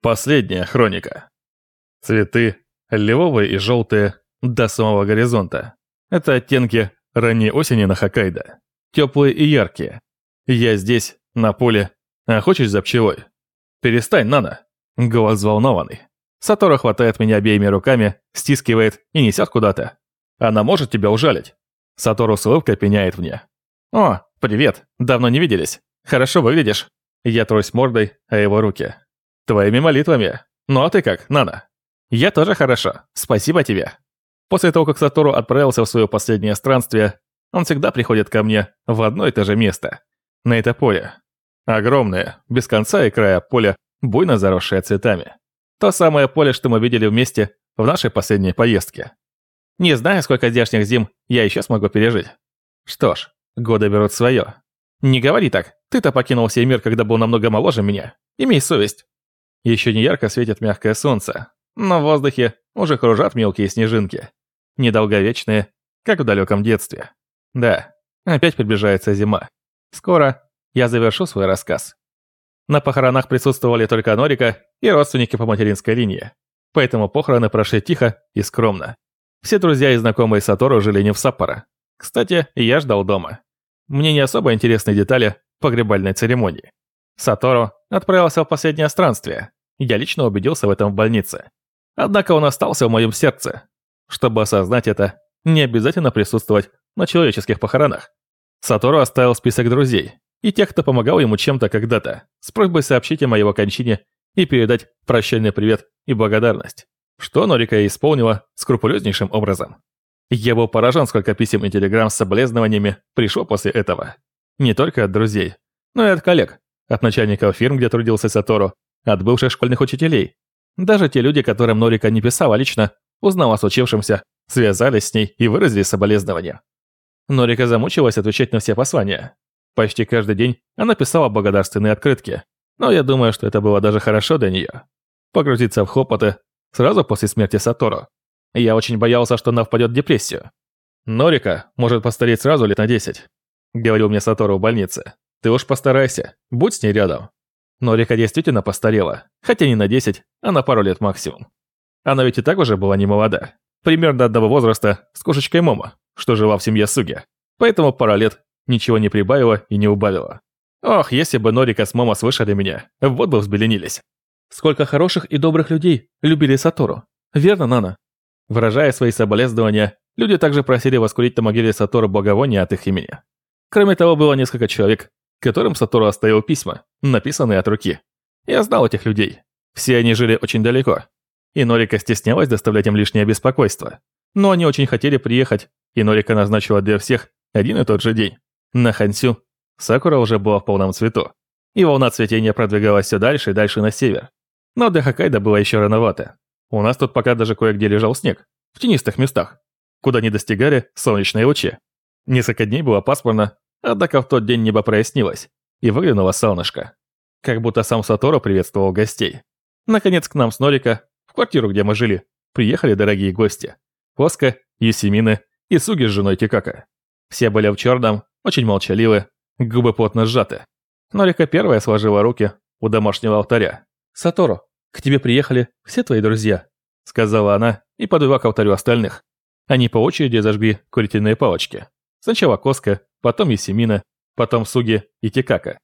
Последняя хроника. Цветы, лиловые и желтые, до самого горизонта. Это оттенки ранней осени на Хоккайдо. Теплые и яркие. Я здесь, на поле, охочусь за пчелой. Перестань, Нана. Голос взволнованный. Сатору хватает меня обеими руками, стискивает и несет куда-то. Она может тебя ужалить. Сатору с улыбкой пеняет мне. «О, привет, давно не виделись. Хорошо выглядишь». Я трусь мордой, а его руки. Твоими молитвами. Ну а ты как, Нана? Я тоже хорошо. Спасибо тебе. После того, как Сатору отправился в свое последнее странствие, он всегда приходит ко мне в одно и то же место. На это поле. Огромное, без конца и края поле, буйно заросшее цветами. То самое поле, что мы видели вместе в нашей последней поездке. Не знаю, сколько здешних зим я еще смогу пережить. Что ж, годы берут свое. Не говори так, ты-то покинул сей мир, когда был намного моложе меня. Имей совесть. Еще не ярко светит мягкое солнце, но в воздухе уже кружат мелкие снежинки. Недолговечные, как в далеком детстве. Да, опять приближается зима. Скоро я завершу свой рассказ. На похоронах присутствовали только Норика и родственники по материнской линии. Поэтому похороны прошли тихо и скромно. Все друзья и знакомые Сатору жили не в Саппоро. Кстати, я ждал дома. Мне не особо интересны детали погребальной церемонии. Сатору отправился в последнее странствие. Я лично убедился в этом в больнице. Однако он остался в моем сердце. Чтобы осознать это, не обязательно присутствовать на человеческих похоронах. Сатору оставил список друзей и тех, кто помогал ему чем-то когда-то, с просьбой сообщить о моего кончине и передать прощальный привет и благодарность, что Норика и исполнила скрупулезнейшим образом. Я был поражен, сколько писем и телеграмм с соболезнованиями пришло после этого. Не только от друзей, но и от коллег, от начальников фирм, где трудился Сатору, от бывших школьных учителей. Даже те люди, которым Норика не писала лично, узнав о случившемся, связались с ней и выразили соболезнования. Норика замучилась отвечать на все послания. Почти каждый день она писала благодарственные открытки, но я думаю, что это было даже хорошо для нее. Погрузиться в хлопоты сразу после смерти Сатору. Я очень боялся, что она впадет в депрессию. Норика может постареть сразу лет на 10, говорил мне Сатору в больнице. Ты уж постарайся, будь с ней рядом. Норика действительно постарела, хотя не на 10, а на пару лет максимум. Она ведь и так уже была не молода. Примерно одного возраста с кошечкой Момо, что жила в семье Суги. Поэтому пара лет ничего не прибавила и не убавила. Ох, если бы Норика с Момо слышали меня, вот бы взбеленились. Сколько хороших и добрых людей любили Сатору. Верно, Нана? Выражая свои соболезнования, люди также просили воскурить на могиле Сатору благовония от их имени. Кроме того, было несколько человек, которым Сатору оставил письма, написанные от руки. Я знал этих людей. Все они жили очень далеко. И Норика стеснялась доставлять им лишнее беспокойство. Но они очень хотели приехать, и Норика назначила для всех один и тот же день. На Хансю Сакура уже была в полном цвету. И волна цветения продвигалась все дальше и дальше на север. Но для Хоккайдо было еще рановато. У нас тут пока даже кое-где лежал снег. В тенистых местах. Куда не достигали солнечные лучи. Несколько дней было пасмурно, Однако в тот день небо прояснилось, и выглянуло солнышко. Как будто сам Сатору приветствовал гостей. Наконец к нам с Норика, в квартиру, где мы жили, приехали дорогие гости. Коска, Юсимины и Суги с женой Тикака. Все были в черном, очень молчаливы, губы плотно сжаты. Норика первая сложила руки у домашнего алтаря. «Сатору, к тебе приехали все твои друзья», — сказала она и подвела к алтарю остальных. Они по очереди зажгли курительные палочки. Сначала Коска, потом Есимина, потом Суги и Тикака.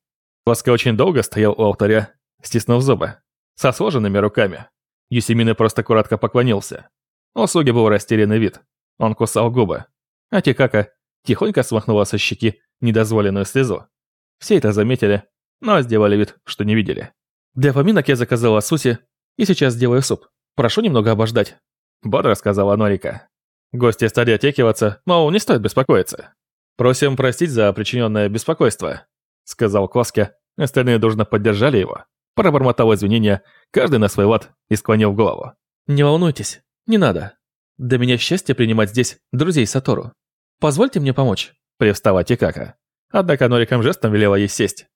Коска очень долго стоял у алтаря, стиснув зубы, со сложенными руками. Юсимина просто коротко поклонился. У Суги был растерянный вид. Он кусал губы. А Тикака тихонько смахнула со щеки недозволенную слезу. Все это заметили, но сделали вид, что не видели. Для поминок я заказала суси и сейчас сделаю суп. Прошу немного обождать. Бодро сказала Норика. Гости стали отекиваться, мол, не стоит беспокоиться. «Просим простить за причиненное беспокойство», — сказал Коске. Остальные дружно поддержали его. Пробормотал извинения, каждый на свой лад и склонил голову. «Не волнуйтесь, не надо. Для меня счастье принимать здесь друзей Сатору. Позвольте мне помочь», — привстала Тикака. Однако Нориком жестом велела ей сесть.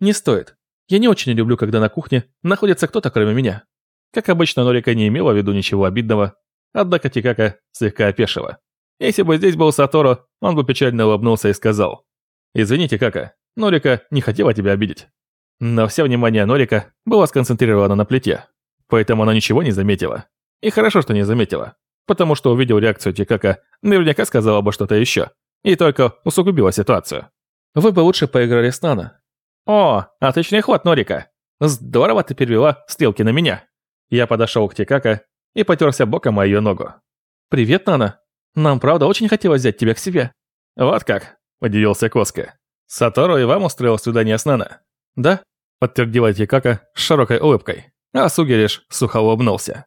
«Не стоит. Я не очень люблю, когда на кухне находится кто-то кроме меня». Как обычно, Норика не имела в виду ничего обидного, Однако Тикака слегка опешила. Если бы здесь был Сатору, он бы печально улыбнулся и сказал. «Извините, Кака, Норика не хотела тебя обидеть». Но все внимание Норика было сконцентрировано на плите. поэтому она ничего не заметила. И хорошо, что не заметила, потому что увидел реакцию Тикака, наверняка сказала бы что-то еще, и только усугубила ситуацию. Вы бы лучше поиграли с Нана. О, отличный ход, Норика. Здорово ты перевела стрелки на меня. Я подошел к Тикака и потерся боком о ее ногу. «Привет, Нана. Нам, правда, очень хотелось взять тебя к себе». «Вот как», – удивился Коска. «Сатору и вам устроил свидание с Нана?» «Да», – подтвердила Тикака с широкой улыбкой, а Суги сухо улыбнулся.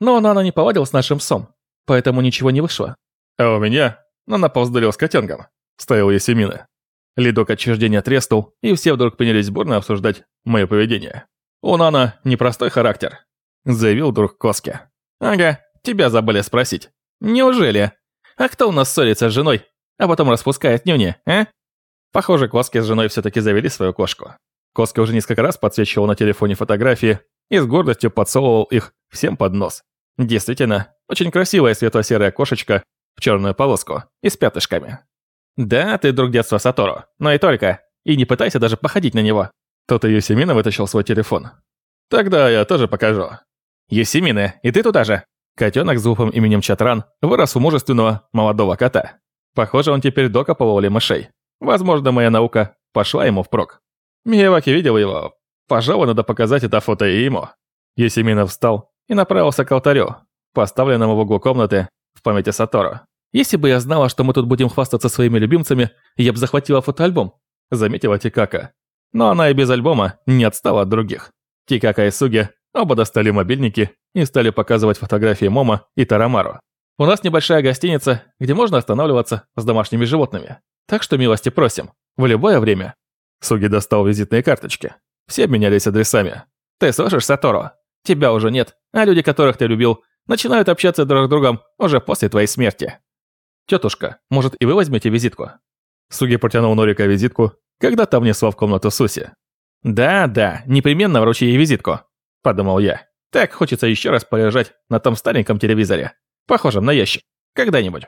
«Но Нана не повадил с нашим псом, поэтому ничего не вышло». «А у меня Нана повздорил с котенком», – ставил Ясемина. Лидок отчуждения треснул, и все вдруг принялись бурно обсуждать мое поведение. «У Нана непростой характер», – заявил друг Коски. «Ага, тебя забыли спросить. Неужели? А кто у нас ссорится с женой, а потом распускает нюни, а?» Похоже, Коски с женой все-таки завели свою кошку. Коски уже несколько раз подсвечивал на телефоне фотографии и с гордостью подсовывал их всем под нос. Действительно, очень красивая светло-серая кошечка в черную полоску и с пятышками. «Да, ты друг детства Сатору, но и только. И не пытайся даже походить на него». Тот и Юсимина вытащил свой телефон. «Тогда я тоже покажу». «Юсимина, и ты туда же?» Котенок с глупым именем Чатран вырос у мужественного молодого кота. Похоже, он теперь докопывал ли мышей. Возможно, моя наука пошла ему впрок. Мияваки видел его. Пожалуй, надо показать это фото и ему. Юсимина встал и направился к алтарю, поставленному в углу комнаты в памяти Сатору. Если бы я знала, что мы тут будем хвастаться своими любимцами, я бы захватила фотоальбом», — заметила Тикака. Но она и без альбома не отстала от других. Тикака и Суги оба достали мобильники и стали показывать фотографии Мома и Тарамару. «У нас небольшая гостиница, где можно останавливаться с домашними животными. Так что милости просим, в любое время». Суги достал визитные карточки. Все обменялись адресами. «Ты слышишь, Сатору? Тебя уже нет, а люди, которых ты любил, начинают общаться друг с другом уже после твоей смерти». «Тетушка, может, и вы возьмете визитку?» Суги протянул Норика визитку, когда та внесла в комнату Суси. «Да-да, непременно вручи ей визитку», – подумал я. «Так хочется еще раз полежать на том стареньком телевизоре, похожем на ящик, когда-нибудь».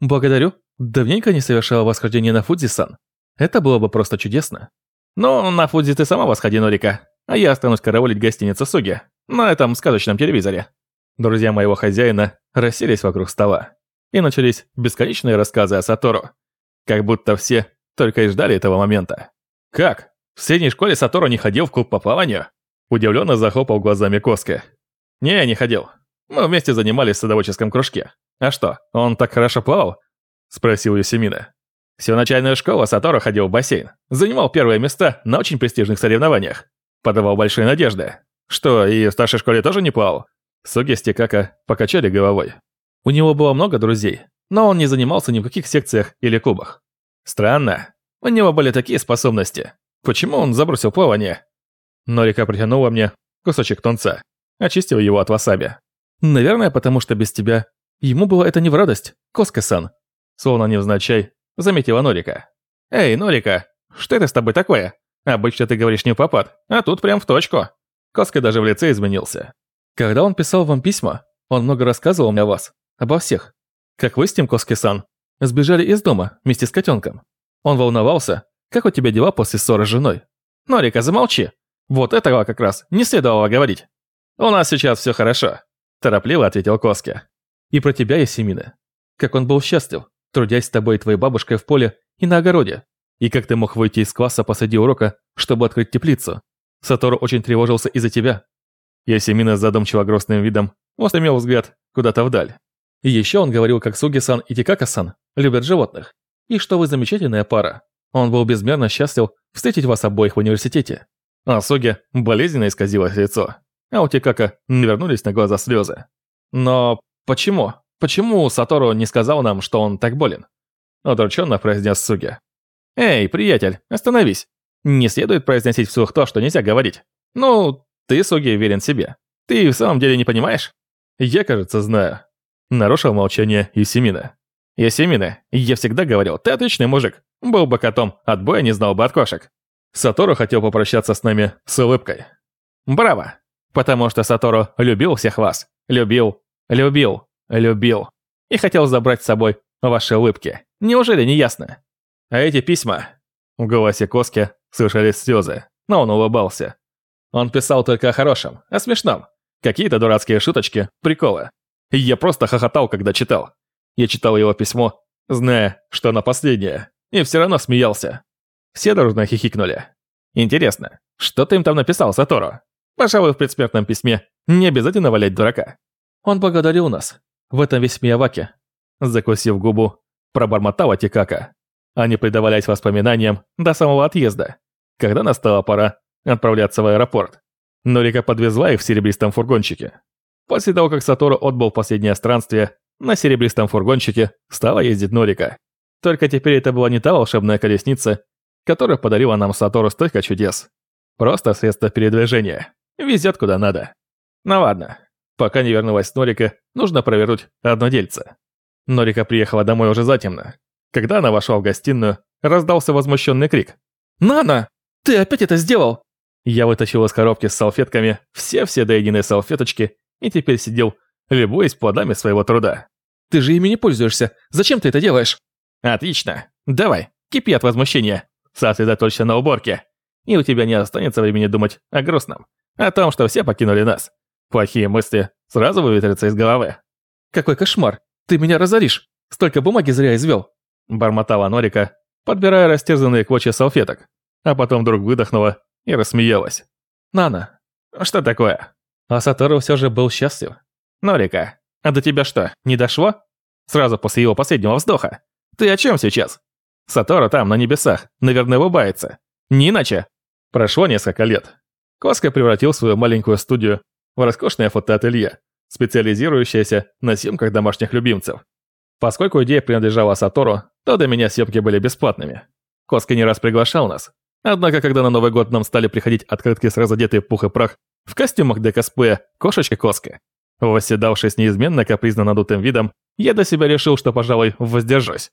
«Благодарю. Давненько не совершала восхождение на Фудзи-сан. Это было бы просто чудесно». «Ну, на Фудзи ты сама восходи, Норика, а я останусь караулить гостиницу Суги на этом сказочном телевизоре». Друзья моего хозяина расселись вокруг стола и начались бесконечные рассказы о Сатору. Как будто все только и ждали этого момента. «Как? В средней школе Сатору не ходил в клуб по плаванию?» Удивленно захлопал глазами Коска. «Не, не ходил. Мы вместе занимались в садоводческом кружке. А что, он так хорошо плавал?» Спросил Юсимина. Всю начальную школу Сатору ходил в бассейн. Занимал первые места на очень престижных соревнованиях. Подавал большие надежды. Что, и в старшей школе тоже не плавал? Суги с Тикака покачали головой. У него было много друзей, но он не занимался ни в каких секциях или клубах. Странно. У него были такие способности. Почему он забросил плавание? Норика притянула мне кусочек тунца, очистил его от васаби. Наверное, потому что без тебя ему было это не в радость, Коска-сан. Словно невзначай, заметила Норика. Эй, Норика, что это с тобой такое? Обычно ты говоришь не попад, а тут прям в точку. Коска даже в лице изменился. Когда он писал вам письма, он много рассказывал мне о вас. Обо всех. Как вы с тем Коски-сан сбежали из дома вместе с котенком. Он волновался, как у тебя дела после ссоры с женой. Норика, замолчи. Вот этого как раз не следовало говорить. У нас сейчас все хорошо. Торопливо ответил Коски. И про тебя, Ясемина. Как он был счастлив, трудясь с тобой и твоей бабушкой в поле и на огороде. И как ты мог выйти из класса посреди урока, чтобы открыть теплицу. Сатору очень тревожился из-за тебя. Ясемина с задумчиво грустным видом устремил взгляд куда-то вдаль. И еще он говорил, как Суги-сан и Тикака-сан любят животных. И что вы замечательная пара. Он был безмерно счастлив встретить вас обоих в университете. А Суги болезненно исказилось лицо. А у Тикака навернулись на глаза слезы. Но почему? Почему Сатору не сказал нам, что он так болен? Удрученно произнес Суги. Эй, приятель, остановись. Не следует произносить вслух то, что нельзя говорить. Ну, ты, Суги, верен себе. Ты в самом деле не понимаешь? Я, кажется, знаю. Нарушил молчание Юсимина. Юсимина, я всегда говорил, ты отличный мужик. Был бы котом, отбоя не знал бы от кошек. Сатору хотел попрощаться с нами с улыбкой. Браво! Потому что Сатору любил всех вас. Любил, любил, любил. И хотел забрать с собой ваши улыбки. Неужели не ясно? А эти письма... В голосе Коски слышались слезы, но он улыбался. Он писал только о хорошем, о смешном. Какие-то дурацкие шуточки, приколы. Я просто хохотал, когда читал. Я читал его письмо, зная, что оно последнее, и все равно смеялся. Все дружно хихикнули. Интересно, что ты им там написал, Сатору? Пожалуй, в предсмертном письме не обязательно валять дурака. Он благодарил нас. В этом весь Мияваки. Закусив губу, пробормотала Тикака. Они предавались воспоминаниям до самого отъезда, когда настала пора отправляться в аэропорт. Норика подвезла их в серебристом фургончике. После того, как Сатору отбыл последнее странствие, на серебристом фургончике стала ездить Норика. Только теперь это была не та волшебная колесница, которую подарила нам Сатору столько чудес. Просто средство передвижения. Везет куда надо. Ну ладно, пока не вернулась Норика, нужно провернуть одно дельце. Норика приехала домой уже затемно. Когда она вошла в гостиную, раздался возмущенный крик. «Нана, ты опять это сделал?» Я вытащил из коробки с салфетками все-все до единой салфеточки и теперь сидел, любуясь плодами своего труда. «Ты же ими не пользуешься. Зачем ты это делаешь?» «Отлично. Давай, кипи от возмущения. Сосредоточься на уборке. И у тебя не останется времени думать о грустном. О том, что все покинули нас. Плохие мысли сразу выветрятся из головы». «Какой кошмар. Ты меня разоришь. Столько бумаги зря извел. Бормотала Норика, подбирая растерзанные клочья салфеток. А потом вдруг выдохнула и рассмеялась. «Нана, что такое?» А Сатору все же был счастлив. «Норика, а до тебя что, не дошло?» Сразу после его последнего вздоха. «Ты о чем сейчас?» Сатору там, на небесах, наверное, улыбается. Не иначе. Прошло несколько лет. Коска превратил свою маленькую студию в роскошное фотоателье, специализирующееся на съемках домашних любимцев. Поскольку идея принадлежала Сатору, то до меня съемки были бесплатными. Коска не раз приглашал нас, Однако, когда на Новый год нам стали приходить открытки с разодетой пух и прах в костюмах для косплея «Кошечка-коска», восседавшись неизменно капризно надутым видом, я до себя решил, что, пожалуй, воздержусь.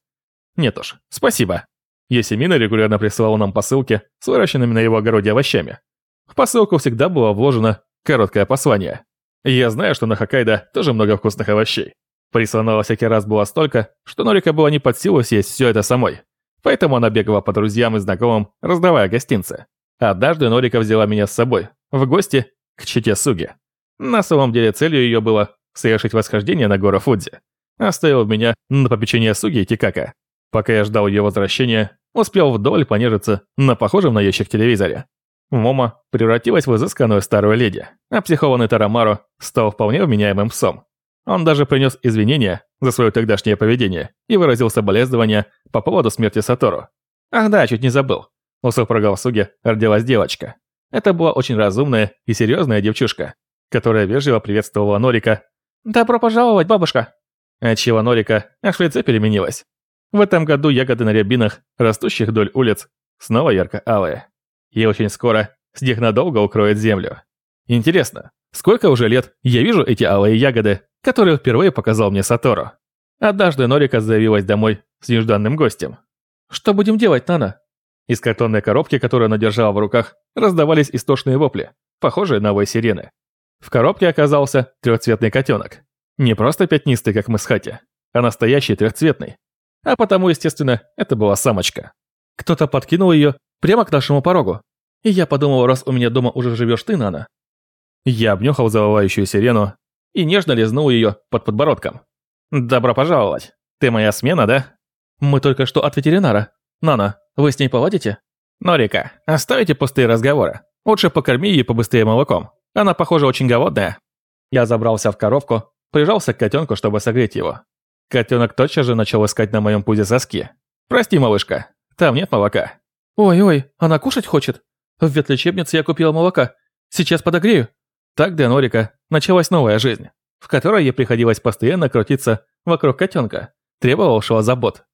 Нет уж, спасибо. Есемина регулярно присылала нам посылки с выращенными на его огороде овощами. В посылку всегда было вложено короткое послание. Я знаю, что на Хоккайдо тоже много вкусных овощей. Присланного всякий раз было столько, что Норика было не под силу съесть все это самой. Поэтому она бегала по друзьям и знакомым, раздавая гостинцы. Однажды Норика взяла меня с собой, в гости к чете Суги. На самом деле целью ее было совершить восхождение на гору Фудзи. Оставил меня на попечение Суги и Тикако. Пока я ждал ее возвращения, успел вдоль понежиться на похожем на ящик телевизоре. Момо превратилась в изысканную старую леди, а психованный Торамару стал вполне вменяемым псом. Он даже принес извинения за свое тогдашнее поведение и выразил соболезнования по поводу смерти Сатору. Ах да, чуть не забыл. У супруга Суги родилась девочка. Это была очень разумная и серьезная девчушка, которая вежливо приветствовала Норика. «Добро пожаловать, бабушка!» Отчего Норика аж в лице переменилась. В этом году ягоды на рябинах, растущих вдоль улиц, снова ярко-алые. И очень скоро с них надолго укроет землю. Интересно, сколько уже лет я вижу эти алые ягоды которую впервые показал мне Сатору. Однажды Норика заявилась домой с нежданным гостем. «Что будем делать, Нана?» Из картонной коробки, которую она держала в руках, раздавались истошные вопли, похожие на вой сирены. В коробке оказался трехцветный котенок. Не просто пятнистый, как мы с Хати, а настоящий трехцветный. А потому, естественно, это была самочка. Кто-то подкинул ее прямо к нашему порогу. И я подумал, раз у меня дома уже живешь ты, Нана. Я обнюхал завывающую сирену и нежно лизнул ее под подбородком. «Добро пожаловать. Ты моя смена, да?» «Мы только что от ветеринара. Нана, вы с ней поладите?» «Норика, оставите пустые разговоры. Лучше покорми ее побыстрее молоком. Она, похоже, очень голодная». Я забрался в коровку, прижался к котенку, чтобы согреть его. Котенок тотчас же начал искать на моем пузе соски. «Прости, малышка, там нет молока». «Ой-ой, она кушать хочет? В ветлечебнице я купила молока. Сейчас подогрею». Так для Норика началась новая жизнь, в которой ей приходилось постоянно крутиться вокруг котенка, требовавшего забот.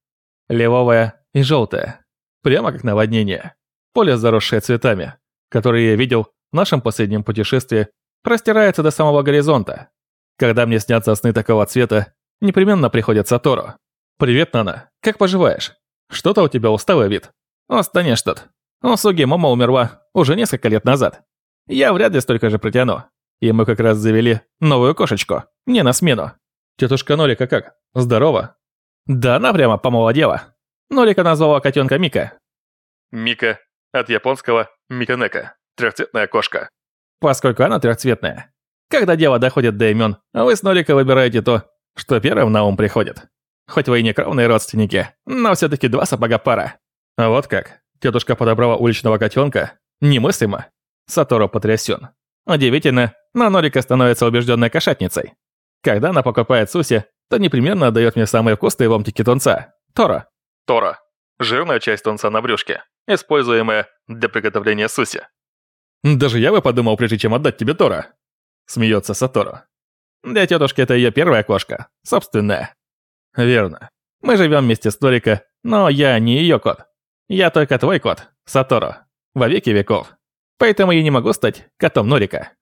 Левовая и желтая, прямо как наводнение. Поле, заросшее цветами, которые я видел в нашем последнем путешествии, простирается до самого горизонта. Когда мне снятся сны такого цвета, непременно приходит Сатору. «Привет, Нана, как поживаешь? Что-то у тебя усталый вид. Останешь тут. У Суги мама умерла уже несколько лет назад. Я вряд ли столько же протяну. И мы как раз завели новую кошечку. Мне на смену. Тетушка Нолика как? Здорово? Да она прямо помолодела. Нолика назвала котенка Мика. Мика. От японского Миканека. Трехцветная кошка. Поскольку она трехцветная. Когда дело доходит до имен, вы с Норика выбираете то, что первым на ум приходит. Хоть вы и не кровные родственники, но все-таки два сапога пара. А вот как. Тетушка подобрала уличного котенка? Немыслимо. Сатору потрясен. Удивительно, но Норика становится убежденной кошатницей. Когда она покупает суси, то непременно отдает мне самые вкусные ломтики тунца. Тора. Тора. Жирная часть тунца на брюшке, используемая для приготовления суси. Даже я бы подумал, прежде чем отдать тебе Тора. Смеется Сатору. Для тетушки это ее первая кошка, собственная. Верно. Мы живем вместе с Торика, но я не ее кот. Я только твой кот, Сатору, во веки веков. Поэтому я не могу стать котом Норика.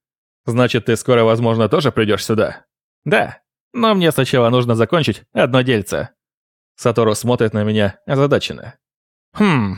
Значит, ты скоро, возможно, тоже придешь сюда? Да, но мне сначала нужно закончить одно дельце. Сатору смотрит на меня озадаченно. Хм,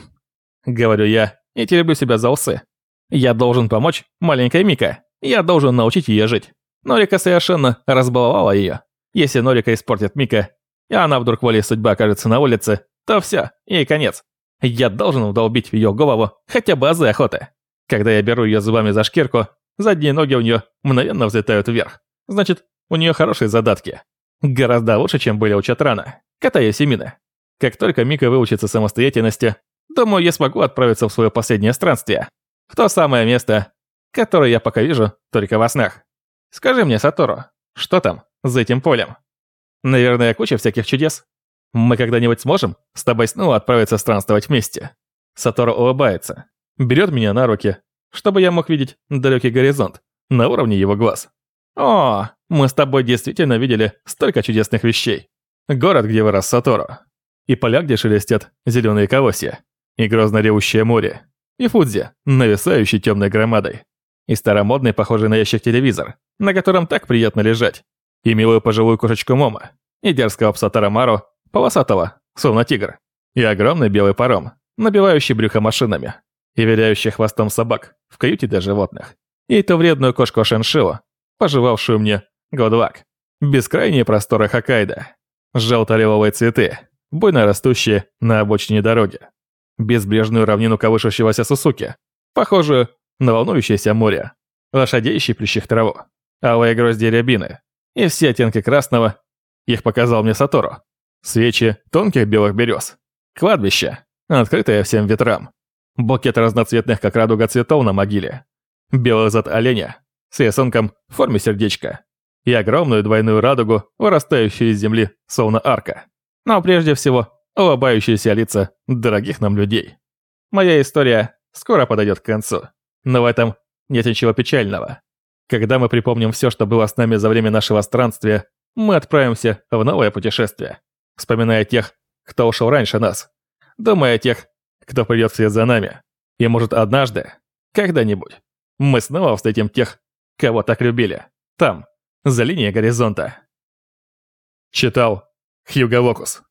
говорю я и тереблю себя за усы. Я должен помочь маленькой Мика. Я должен научить ее жить. Норика совершенно разбаловала ее. Если Норика испортит Мика, и она вдруг волей судьбы окажется на улице, то все, ей конец. Я должен вдолбить в ее голову хотя бы азы охоты. Когда я беру ее зубами за шкирку, задние ноги у нее мгновенно взлетают вверх. Значит, у нее хорошие задатки. Гораздо лучше, чем были у Чатрана, катая семины. Как только Мика выучится самостоятельности, думаю, я смогу отправиться в свое последнее странствие. В то самое место, которое я пока вижу только во снах. Скажи мне, Сатору, что там за этим полем? Наверное, куча всяких чудес. Мы когда-нибудь сможем с тобой снова отправиться странствовать вместе? Сатору улыбается, берет меня на руки, чтобы я мог видеть далекий горизонт на уровне его глаз. О, мы с тобой действительно видели столько чудесных вещей. Город, где вырос Сатору. И поля, где шелестят зеленые колосья. И грозно ревущее море. И Фудзи, нависающий темной громадой. И старомодный, похожий на ящик телевизор, на котором так приятно лежать. И милую пожилую кошечку Мома, и дерзкого пса Тарамару, полосатого, словно тигр, и огромный белый паром, набивающий брюхо машинами, и виляющий хвостом собак в каюте для животных, и эту вредную кошку Шеншилу, пожевавшую мне Годвак, бескрайние просторы Хоккайдо, желто-лиловые цветы, буйно растущие на обочине дороги, безбрежную равнину колышущегося Сусуки, похожую на волнующееся море, лошадей, щиплющих траву, алые грозди рябины, и все оттенки красного. Их показал мне Сатору. Свечи тонких белых берез. Кладбище, открытое всем ветрам. Букет разноцветных, как радуга цветов на могиле. Белый зад оленя с рисунком в форме сердечка. И огромную двойную радугу, вырастающую из земли, словно арка. Но прежде всего, улыбающиеся лица дорогих нам людей. Моя история скоро подойдет к концу. Но в этом нет ничего печального. Когда мы припомним все, что было с нами за время нашего странствия, мы отправимся в новое путешествие, вспоминая тех, кто ушел раньше нас, думая о тех, кто придет вслед за нами. И может однажды, когда-нибудь, мы снова встретим тех, кого так любили, там, за линией горизонта. Читал Хьюго Локус.